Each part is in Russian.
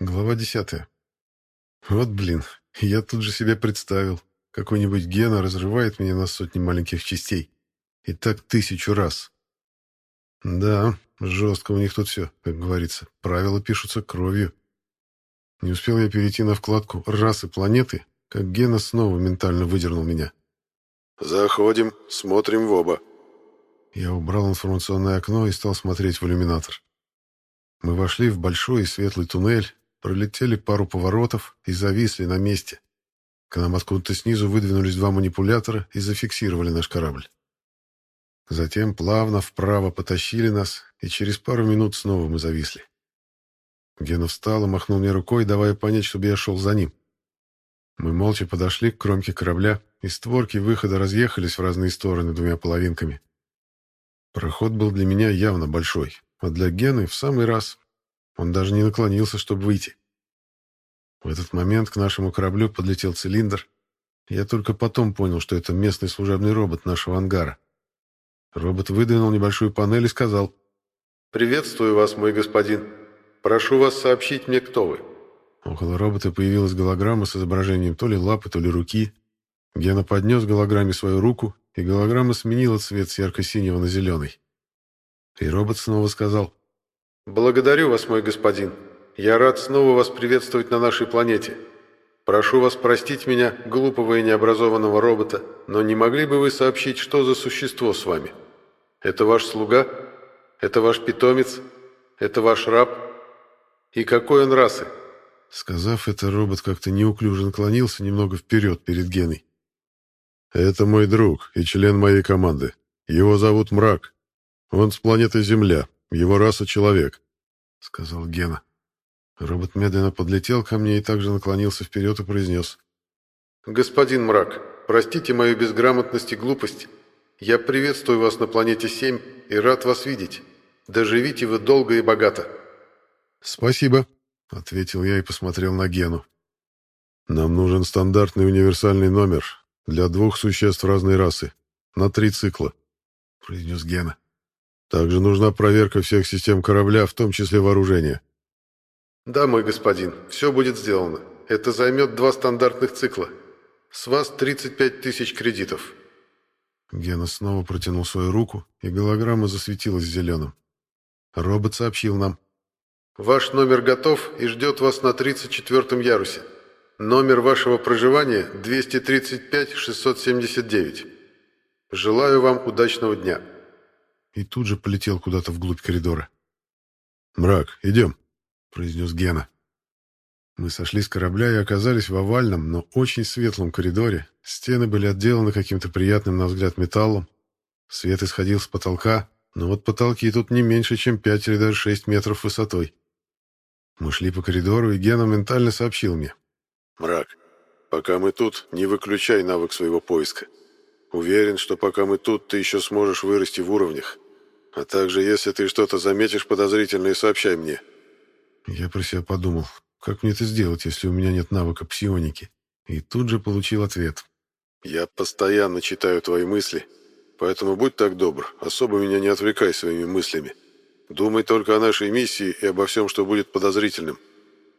Глава десятая. Вот блин, я тут же себе представил. Какой-нибудь Гена разрывает меня на сотни маленьких частей. И так тысячу раз. Да, жестко у них тут все, как говорится. Правила пишутся кровью. Не успел я перейти на вкладку «Расы планеты», как Гена снова ментально выдернул меня. «Заходим, смотрим в оба». Я убрал информационное окно и стал смотреть в иллюминатор. Мы вошли в большой и светлый туннель, пролетели пару поворотов и зависли на месте. К нам откуда-то снизу выдвинулись два манипулятора и зафиксировали наш корабль. Затем плавно вправо потащили нас, и через пару минут снова мы зависли. Гена встал и махнул мне рукой, давая понять, чтобы я шел за ним. Мы молча подошли к кромке корабля, и створки выхода разъехались в разные стороны двумя половинками. Проход был для меня явно большой, а для Гены в самый раз. Он даже не наклонился, чтобы выйти. В этот момент к нашему кораблю подлетел цилиндр. Я только потом понял, что это местный служебный робот нашего ангара. Робот выдвинул небольшую панель и сказал «Приветствую вас, мой господин. Прошу вас сообщить мне, кто вы». Около робота появилась голограмма с изображением то ли лапы, то ли руки. Гена поднес голограмме свою руку, и голограмма сменила цвет с ярко-синего на зеленый. И робот снова сказал «Благодарю вас, мой господин. Я рад снова вас приветствовать на нашей планете. Прошу вас простить меня, глупого и необразованного робота, но не могли бы вы сообщить, что за существо с вами? Это ваш слуга? Это ваш питомец? Это ваш раб? И какой он расы?» Сказав это, робот как-то неуклюже наклонился немного вперед перед Геной. «Это мой друг и член моей команды. Его зовут Мрак. Он с планеты Земля. Его раса — человек», — сказал Гена. Робот медленно подлетел ко мне и также наклонился вперед и произнес. «Господин Мрак, простите мою безграмотность и глупость. Я приветствую вас на планете 7 и рад вас видеть. Доживите вы долго и богато». «Спасибо», — ответил я и посмотрел на Гену. «Нам нужен стандартный универсальный номер для двух существ разной расы, на три цикла», — произнес Гена. «Также нужна проверка всех систем корабля, в том числе вооружения». «Да, мой господин, все будет сделано. Это займет два стандартных цикла. С вас 35 тысяч кредитов». Гена снова протянул свою руку, и голограмма засветилась зеленым. Робот сообщил нам. Ваш номер готов и ждет вас на 34-м ярусе. Номер вашего проживания 235-679. Желаю вам удачного дня. И тут же полетел куда-то вглубь коридора. «Мрак, идем», — произнес Гена. Мы сошли с корабля и оказались в овальном, но очень светлом коридоре. Стены были отделаны каким-то приятным, на взгляд, металлом. Свет исходил с потолка, но вот потолки тут не меньше, чем 5 или даже 6 метров высотой. Мы шли по коридору, и Гена ментально сообщил мне. «Мрак, пока мы тут, не выключай навык своего поиска. Уверен, что пока мы тут, ты еще сможешь вырасти в уровнях. А также, если ты что-то заметишь подозрительное, сообщай мне». Я про себя подумал, как мне это сделать, если у меня нет навыка псионики? И тут же получил ответ. «Я постоянно читаю твои мысли, поэтому будь так добр, особо меня не отвлекай своими мыслями. Думай только о нашей миссии и обо всем, что будет подозрительным».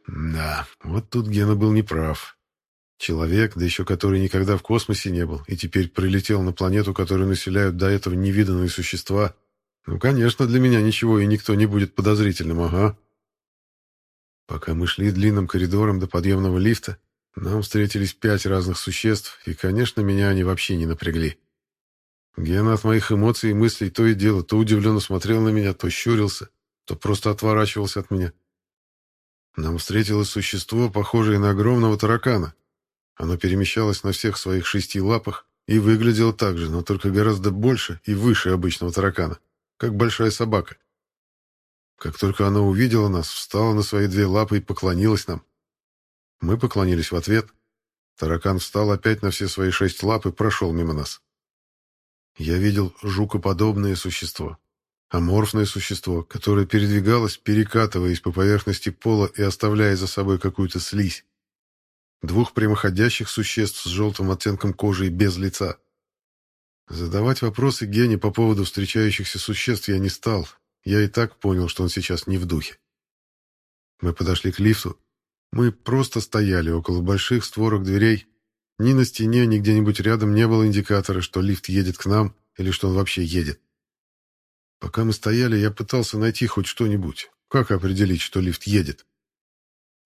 Да, вот тут Гена был неправ. Человек, да еще который никогда в космосе не был, и теперь прилетел на планету, которую населяют до этого невиданные существа. Ну, конечно, для меня ничего и никто не будет подозрительным, ага. Пока мы шли длинным коридором до подъемного лифта, нам встретились пять разных существ, и, конечно, меня они вообще не напрягли. Гена от моих эмоций и мыслей то и дело то удивленно смотрел на меня, то щурился, то просто отворачивался от меня. Нам встретилось существо, похожее на огромного таракана. Оно перемещалось на всех своих шести лапах и выглядело так же, но только гораздо больше и выше обычного таракана, как большая собака. Как только оно увидела нас, встала на свои две лапы и поклонилась нам. Мы поклонились в ответ. Таракан встал опять на все свои шесть лап и прошел мимо нас. Я видел жукоподобное существо, аморфное существо, которое передвигалось, перекатываясь по поверхности пола и оставляя за собой какую-то слизь. Двух прямоходящих существ с желтым оттенком кожи и без лица. Задавать вопросы Гене по поводу встречающихся существ я не стал. Я и так понял, что он сейчас не в духе. Мы подошли к лифту, Мы просто стояли около больших створок дверей. Ни на стене, ни где-нибудь рядом не было индикатора, что лифт едет к нам или что он вообще едет. Пока мы стояли, я пытался найти хоть что-нибудь. Как определить, что лифт едет?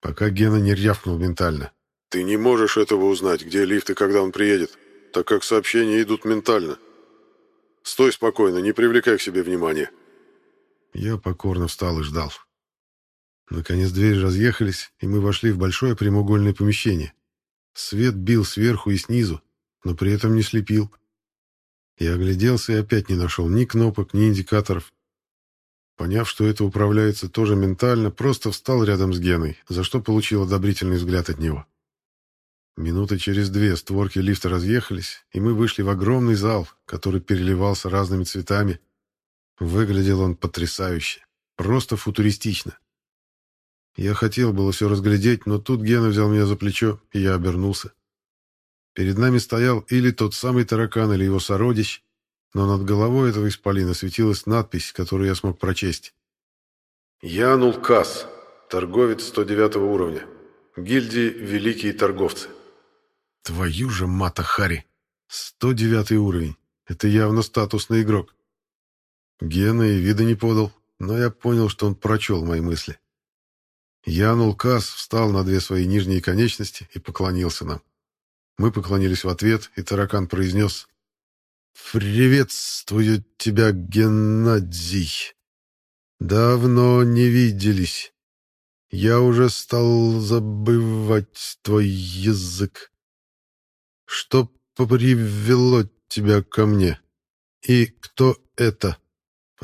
Пока Гена не рявкнул ментально. «Ты не можешь этого узнать, где лифт и когда он приедет, так как сообщения идут ментально. Стой спокойно, не привлекай к себе внимания». Я покорно встал и ждал. Наконец двери разъехались, и мы вошли в большое прямоугольное помещение. Свет бил сверху и снизу, но при этом не слепил. Я огляделся и опять не нашел ни кнопок, ни индикаторов. Поняв, что это управляется тоже ментально, просто встал рядом с Геной, за что получил одобрительный взгляд от него. Минуты через две створки лифта разъехались, и мы вышли в огромный зал, который переливался разными цветами. Выглядел он потрясающе, просто футуристично. Я хотел было все разглядеть, но тут Гена взял меня за плечо, и я обернулся. Перед нами стоял или тот самый таракан, или его сородич, но над головой этого исполина светилась надпись, которую я смог прочесть. «Янул Касс, торговец 109 уровня, гильдии «Великие торговцы». Твою же мата Хари! 109 уровень. Это явно статусный игрок. Гена и вида не подал, но я понял, что он прочел мои мысли. Янул Кас встал на две свои нижние конечности и поклонился нам. Мы поклонились в ответ, и таракан произнес «Приветствую тебя, Геннадий. Давно не виделись. Я уже стал забывать твой язык. Что привело тебя ко мне? И кто это?»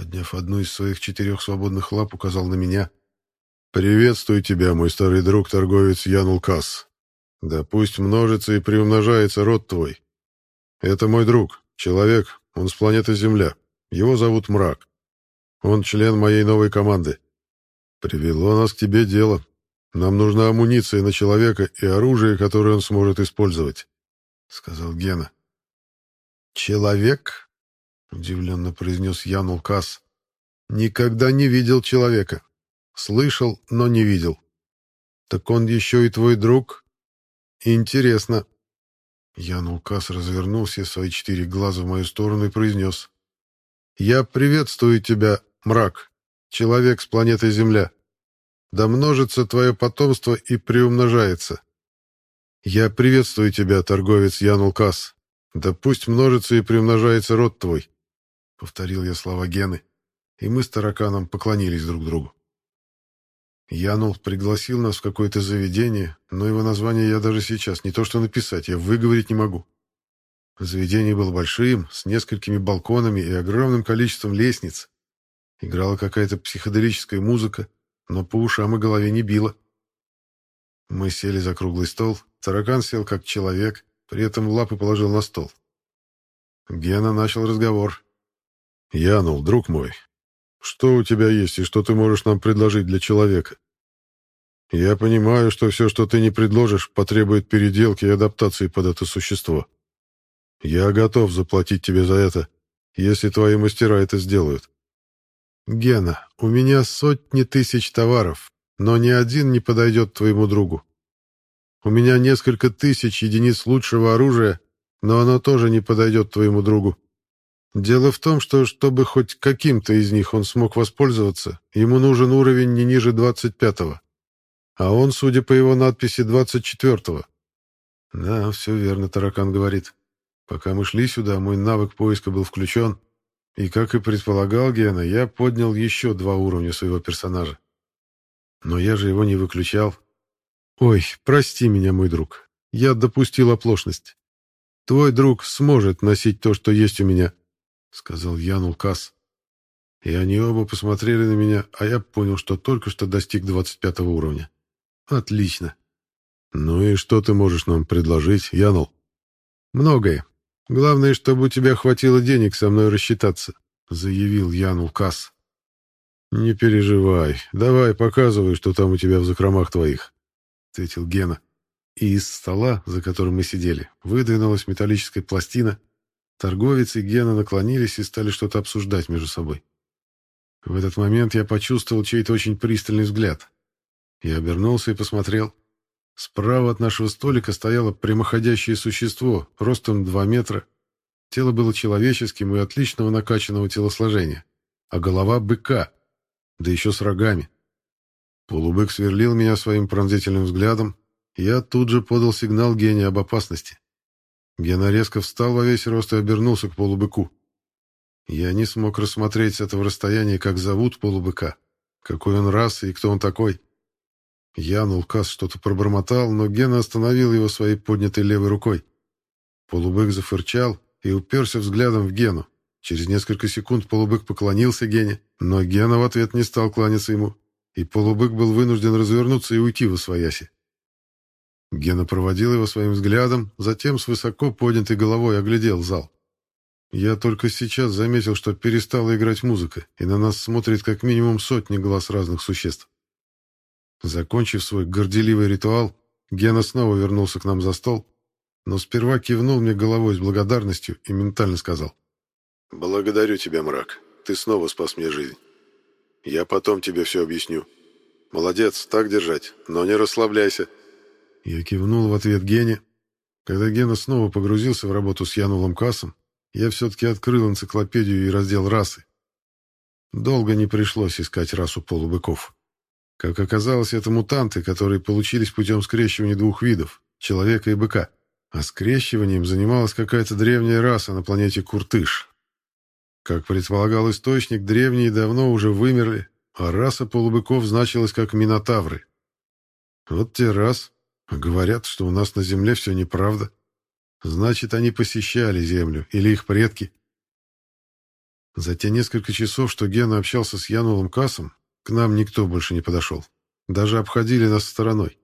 Подняв одну из своих четырех свободных лап, указал на меня — «Приветствую тебя, мой старый друг, торговец Ян Улкас. Да пусть множится и приумножается род твой. Это мой друг, человек, он с планеты Земля. Его зовут Мрак. Он член моей новой команды. Привело нас к тебе дело. Нам нужна амуниция на человека и оружие, которое он сможет использовать», — сказал Гена. «Человек?» — удивленно произнес Ян Улкас. «Никогда не видел человека. Слышал, но не видел. Так он еще и твой друг? Интересно. Ян Улкас развернул все свои четыре глаза в мою сторону и произнес. Я приветствую тебя, мрак, человек с планеты Земля. Да множится твое потомство и приумножается. Я приветствую тебя, торговец Ян Улкас. Да пусть множится и приумножается род твой. Повторил я слова Гены, и мы с тараканом поклонились друг другу. Янул пригласил нас в какое-то заведение, но его название я даже сейчас не то что написать, я выговорить не могу. Заведение было большим, с несколькими балконами и огромным количеством лестниц. Играла какая-то психоделическая музыка, но по ушам и голове не била. Мы сели за круглый стол, таракан сел как человек, при этом лапы положил на стол. Гена начал разговор. «Янул, друг мой, что у тебя есть и что ты можешь нам предложить для человека? Я понимаю, что все, что ты не предложишь, потребует переделки и адаптации под это существо. Я готов заплатить тебе за это, если твои мастера это сделают. Гена, у меня сотни тысяч товаров, но ни один не подойдет твоему другу. У меня несколько тысяч единиц лучшего оружия, но оно тоже не подойдет твоему другу. Дело в том, что чтобы хоть каким-то из них он смог воспользоваться, ему нужен уровень не ниже 25-го. А он, судя по его надписи, 24-го. Да, все верно, таракан говорит. Пока мы шли сюда, мой навык поиска был включен, и, как и предполагал Гена, я поднял еще два уровня своего персонажа. Но я же его не выключал. Ой, прости меня, мой друг. Я допустил оплошность. Твой друг сможет носить то, что есть у меня, — сказал Ян Улкас. И они оба посмотрели на меня, а я понял, что только что достиг 25 уровня. Отлично. Ну и что ты можешь нам предложить, Янул? Многое. Главное, чтобы у тебя хватило денег со мной рассчитаться, заявил Янул Касс. Не переживай. Давай, показывай, что там у тебя в закромах твоих, ответил Гена. И из стола, за которым мы сидели, выдвинулась металлическая пластина, Торговец и Гена наклонились и стали что-то обсуждать между собой. В этот момент я почувствовал чей-то очень пристальный взгляд. Я обернулся и посмотрел. Справа от нашего столика стояло прямоходящее существо, ростом 2 метра. Тело было человеческим и отличного накачанного телосложения, а голова — быка, да еще с рогами. Полубык сверлил меня своим пронзительным взглядом, я тут же подал сигнал Гене об опасности. Гена резко встал во весь рост и обернулся к полубыку. Я не смог рассмотреть с этого расстояния, как зовут полубыка, какой он расы и кто он такой. Ян Улкас что-то пробормотал, но Гена остановил его своей поднятой левой рукой. Полубык зафырчал и уперся взглядом в Гену. Через несколько секунд полубык поклонился Гене, но Гена в ответ не стал кланяться ему, и полубык был вынужден развернуться и уйти в освояси. Гена проводил его своим взглядом, затем с высоко поднятой головой оглядел зал. Я только сейчас заметил, что перестала играть музыка, и на нас смотрит как минимум сотни глаз разных существ. Закончив свой горделивый ритуал, Гена снова вернулся к нам за стол, но сперва кивнул мне головой с благодарностью и ментально сказал. «Благодарю тебя, мрак. Ты снова спас мне жизнь. Я потом тебе все объясню. Молодец, так держать, но не расслабляйся». Я кивнул в ответ Гене. Когда Гена снова погрузился в работу с Янулом Кассом, я все-таки открыл энциклопедию и раздел расы. Долго не пришлось искать расу полубыков. Как оказалось, это мутанты, которые получились путем скрещивания двух видов — человека и быка. А скрещиванием занималась какая-то древняя раса на планете Куртыш. Как предполагал источник, древние давно уже вымерли, а раса полубыков значилась как минотавры. Вот те раз. Говорят, что у нас на Земле все неправда. Значит, они посещали Землю, или их предки. За те несколько часов, что Гена общался с Янулом Кассом, к нам никто больше не подошел. Даже обходили нас стороной.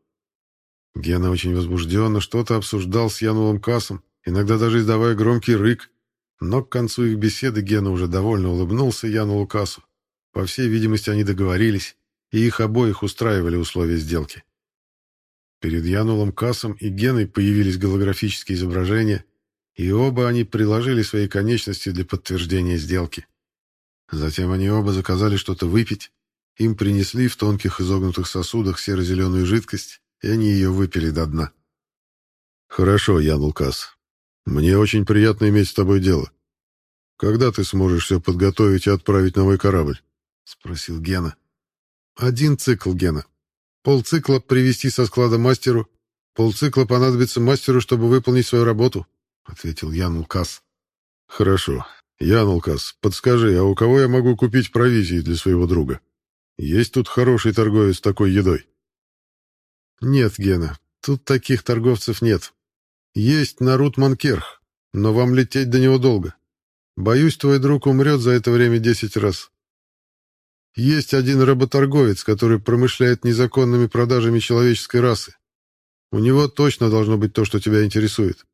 Гена очень возбужденно что-то обсуждал с Янулом Кассом, иногда даже издавая громкий рык. Но к концу их беседы Гена уже довольно улыбнулся Яну Лукасу. По всей видимости, они договорились, и их обоих устраивали условия сделки. Перед Янулом Кассом и Геной появились голографические изображения, и оба они приложили свои конечности для подтверждения сделки. Затем они оба заказали что-то выпить, им принесли в тонких изогнутых сосудах серо-зеленую жидкость, и они ее выпили до дна. «Хорошо, Ян Лукас. Мне очень приятно иметь с тобой дело. Когда ты сможешь все подготовить и отправить на мой корабль?» — спросил Гена. «Один цикл, Гена. Полцикла привезти со склада мастеру, полцикла понадобится мастеру, чтобы выполнить свою работу, ответил Ян Улкас. Хорошо. Ян Улкас, подскажи, а у кого я могу купить провизии для своего друга? Есть тут хороший торговец такой едой? Нет, Гена, тут таких торговцев нет. Есть Нарут Манкерх, но вам лететь до него долго. Боюсь, твой друг умрет за это время десять раз. Есть один работорговец, который промышляет незаконными продажами человеческой расы. У него точно должно быть то, что тебя интересует.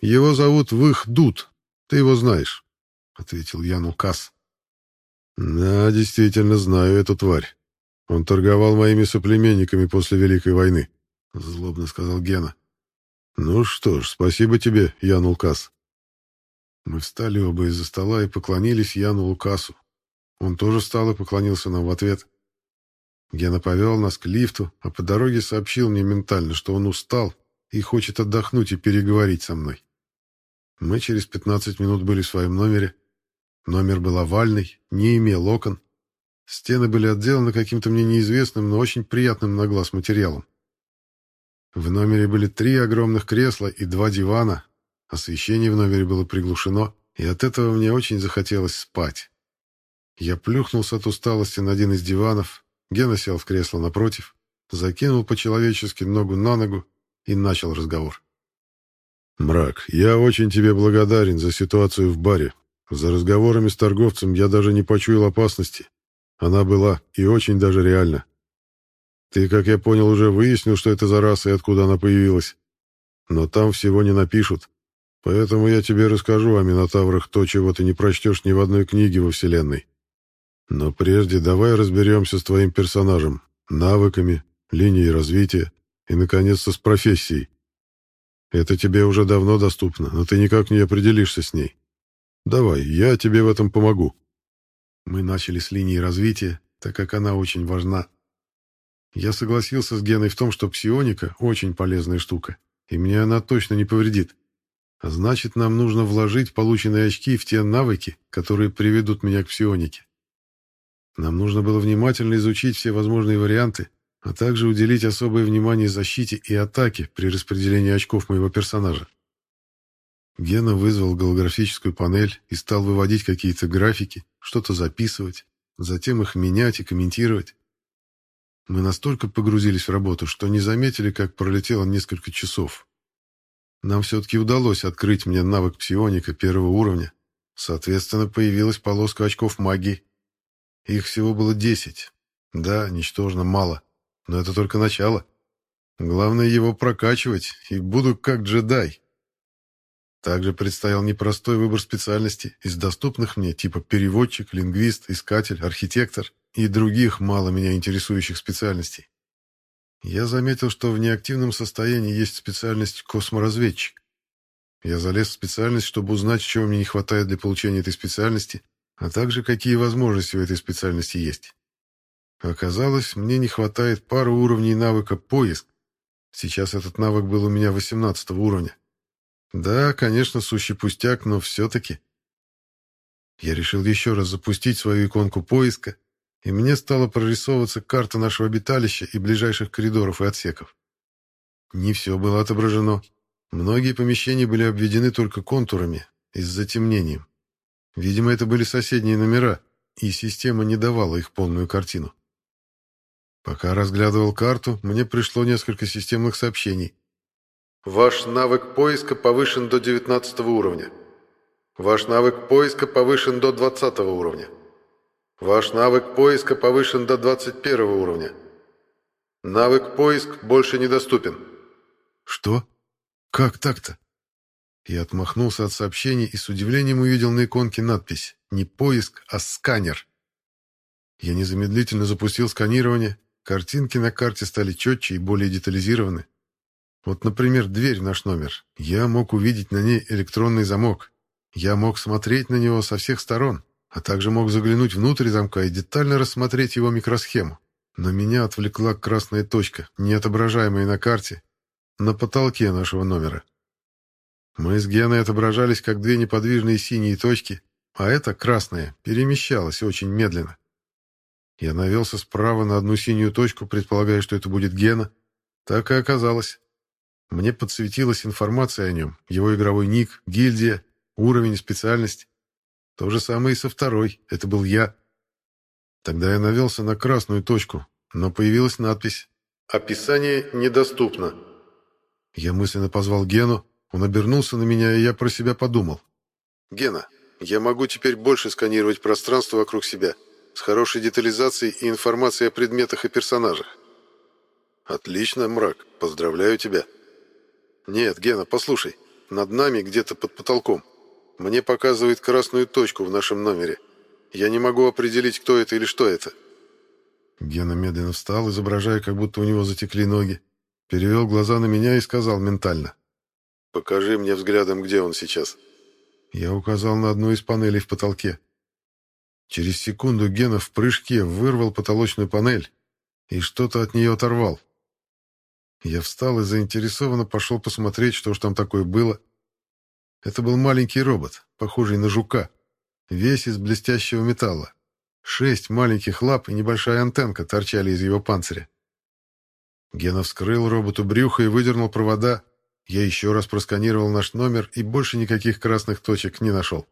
Его зовут Вых Дуд. Ты его знаешь, — ответил Ян Укас. Да, действительно знаю эту тварь. Он торговал моими соплеменниками после Великой войны, — злобно сказал Гена. Ну что ж, спасибо тебе, Ян Улкас. Мы встали оба из-за стола и поклонились Яну Лукасу. Он тоже встал и поклонился нам в ответ. Гена повел нас к лифту, а по дороге сообщил мне ментально, что он устал и хочет отдохнуть и переговорить со мной. Мы через 15 минут были в своем номере. Номер был овальный, не имел окон. Стены были отделаны каким-то мне неизвестным, но очень приятным на глаз материалом. В номере были три огромных кресла и два дивана. Освещение в номере было приглушено, и от этого мне очень захотелось спать. Я плюхнулся от усталости на один из диванов, Гена сел в кресло напротив, закинул по-человечески ногу на ногу и начал разговор. «Мрак, я очень тебе благодарен за ситуацию в баре. За разговорами с торговцем я даже не почуял опасности. Она была и очень даже реальна. Ты, как я понял, уже выяснил, что это за раса и откуда она появилась. Но там всего не напишут. Поэтому я тебе расскажу о Минотаврах то, чего ты не прочтешь ни в одной книге во Вселенной. Но прежде давай разберемся с твоим персонажем, навыками, линией развития и, наконец-то, с профессией. Это тебе уже давно доступно, но ты никак не определишься с ней. Давай, я тебе в этом помогу. Мы начали с линии развития, так как она очень важна. Я согласился с Геной в том, что псионика — очень полезная штука, и мне она точно не повредит. А значит, нам нужно вложить полученные очки в те навыки, которые приведут меня к псионике. Нам нужно было внимательно изучить все возможные варианты, а также уделить особое внимание защите и атаке при распределении очков моего персонажа. Гена вызвал голографическую панель и стал выводить какие-то графики, что-то записывать, затем их менять и комментировать. Мы настолько погрузились в работу, что не заметили, как пролетело несколько часов. Нам все-таки удалось открыть мне навык псионика первого уровня. Соответственно, появилась полоска очков магии. Их всего было десять. Да, ничтожно мало. Но это только начало. Главное его прокачивать, и буду как джедай. Также предстоял непростой выбор специальностей из доступных мне, типа переводчик, лингвист, искатель, архитектор и других мало меня интересующих специальностей. Я заметил, что в неактивном состоянии есть специальность косморазведчик. Я залез в специальность, чтобы узнать, чего мне не хватает для получения этой специальности, а также какие возможности у этой специальности есть. Оказалось, мне не хватает пары уровней навыка «Поиск». Сейчас этот навык был у меня 18 уровня. Да, конечно, сущий пустяк, но все-таки. Я решил еще раз запустить свою иконку поиска, и мне стала прорисовываться карта нашего обиталища и ближайших коридоров и отсеков. Не все было отображено. Многие помещения были обведены только контурами и с затемнением. Видимо, это были соседние номера, и система не давала их полную картину. Пока разглядывал карту, мне пришло несколько системных сообщений. Ваш навык поиска повышен до 19 уровня. Ваш навык поиска повышен до 20 уровня. Ваш навык поиска повышен до 21 уровня. Навык поиск больше недоступен. Что? Как так-то? Я отмахнулся от сообщений и с удивлением увидел на иконке надпись «Не поиск, а сканер». Я незамедлительно запустил сканирование, картинки на карте стали четче и более детализированы. Вот, например, дверь наш номер. Я мог увидеть на ней электронный замок. Я мог смотреть на него со всех сторон, а также мог заглянуть внутрь замка и детально рассмотреть его микросхему. Но меня отвлекла красная точка, не отображаемая на карте, на потолке нашего номера. Мы с Геной отображались как две неподвижные синие точки, а эта, красная, перемещалась очень медленно. Я навелся справа на одну синюю точку, предполагая, что это будет Гена. Так и оказалось. Мне подсветилась информация о нем, его игровой ник, гильдия, уровень и специальность. То же самое и со второй, это был я. Тогда я навелся на красную точку, но появилась надпись «Описание недоступно». Я мысленно позвал Гену, он обернулся на меня, и я про себя подумал. «Гена, я могу теперь больше сканировать пространство вокруг себя, с хорошей детализацией и информацией о предметах и персонажах». «Отлично, мрак, поздравляю тебя». «Нет, Гена, послушай. Над нами, где-то под потолком. Мне показывает красную точку в нашем номере. Я не могу определить, кто это или что это». Гена медленно встал, изображая, как будто у него затекли ноги. Перевел глаза на меня и сказал ментально. «Покажи мне взглядом, где он сейчас». Я указал на одну из панелей в потолке. Через секунду Гена в прыжке вырвал потолочную панель и что-то от нее оторвал. Я встал и заинтересованно пошел посмотреть, что ж там такое было. Это был маленький робот, похожий на жука, весь из блестящего металла. Шесть маленьких лап и небольшая антенка торчали из его панциря. Гена вскрыл роботу брюхо и выдернул провода. Я еще раз просканировал наш номер и больше никаких красных точек не нашел.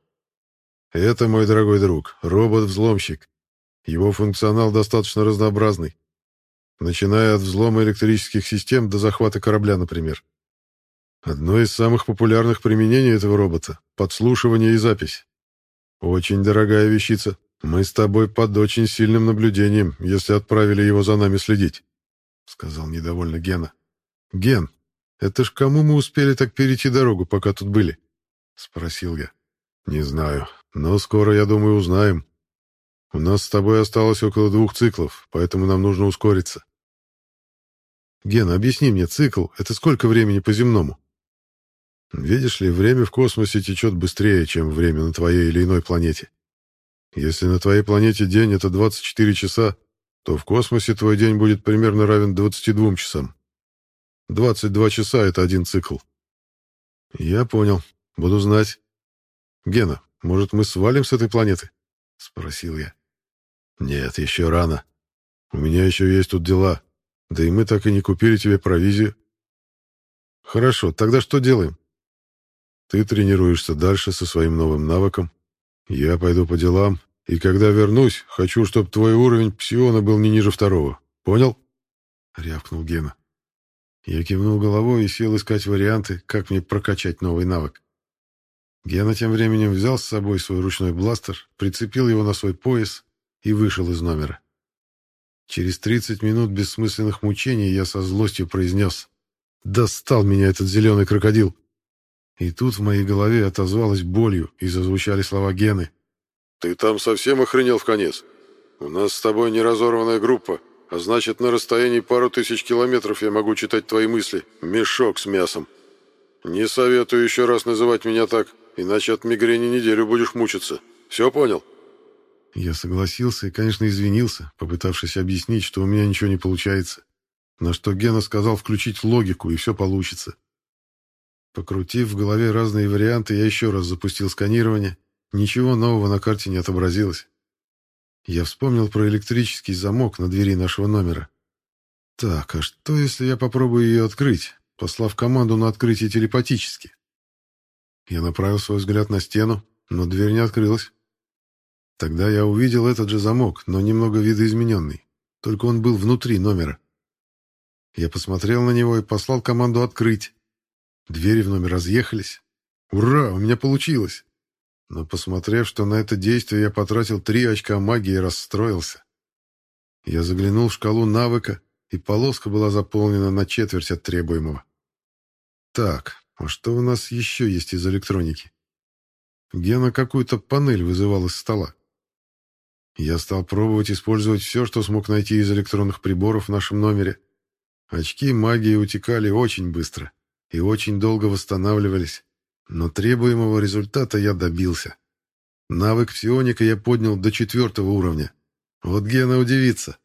Это, мой дорогой друг, робот-взломщик. Его функционал достаточно разнообразный начиная от взлома электрических систем до захвата корабля, например. Одно из самых популярных применений этого робота — подслушивание и запись. Очень дорогая вещица. Мы с тобой под очень сильным наблюдением, если отправили его за нами следить, — сказал недовольно Гена. Ген, это ж кому мы успели так перейти дорогу, пока тут были? — спросил я. Не знаю, но скоро, я думаю, узнаем. У нас с тобой осталось около двух циклов, поэтому нам нужно ускориться. Ген, объясни мне, цикл — это сколько времени по земному? Видишь ли, время в космосе течет быстрее, чем время на твоей или иной планете. Если на твоей планете день — это 24 часа, то в космосе твой день будет примерно равен 22 часам. 22 часа — это один цикл. Я понял. Буду знать. Гена, может, мы свалим с этой планеты? Спросил я. Нет, еще рано. У меня еще есть тут дела. Да и мы так и не купили тебе провизию. Хорошо, тогда что делаем? Ты тренируешься дальше со своим новым навыком. Я пойду по делам, и когда вернусь, хочу, чтобы твой уровень псиона был не ниже второго. Понял? Рявкнул Гена. Я кивнул головой и сел искать варианты, как мне прокачать новый навык. Гена тем временем взял с собой свой ручной бластер, прицепил его на свой пояс и вышел из номера. Через 30 минут бессмысленных мучений я со злостью произнес «Достал меня этот зеленый крокодил!» И тут в моей голове отозвалась болью и зазвучали слова Гены. «Ты там совсем охренел в конец? У нас с тобой неразорванная группа, а значит, на расстоянии пару тысяч километров я могу читать твои мысли. Мешок с мясом. Не советую еще раз называть меня так, иначе от мигрени неделю будешь мучиться. Все понял?» Я согласился и, конечно, извинился, попытавшись объяснить, что у меня ничего не получается. На что Гена сказал включить логику, и все получится. Покрутив в голове разные варианты, я еще раз запустил сканирование Ничего нового на карте не отобразилось. Я вспомнил про электрический замок на двери нашего номера. Так, а что, если я попробую ее открыть, послав команду на открытие телепатически? Я направил свой взгляд на стену, но дверь не открылась. Тогда я увидел этот же замок, но немного видоизмененный. Только он был внутри номера. Я посмотрел на него и послал команду открыть. Двери в номер разъехались. Ура, у меня получилось! Но, посмотрев, что на это действие я потратил три очка магии, расстроился. Я заглянул в шкалу навыка, и полоска была заполнена на четверть от требуемого. Так, а что у нас еще есть из электроники? Гена какую-то панель вызывал из стола. Я стал пробовать использовать все, что смог найти из электронных приборов в нашем номере. Очки магии утекали очень быстро и очень долго восстанавливались. Но требуемого результата я добился. Навык псионика я поднял до четвертого уровня. Вот Гена удивится.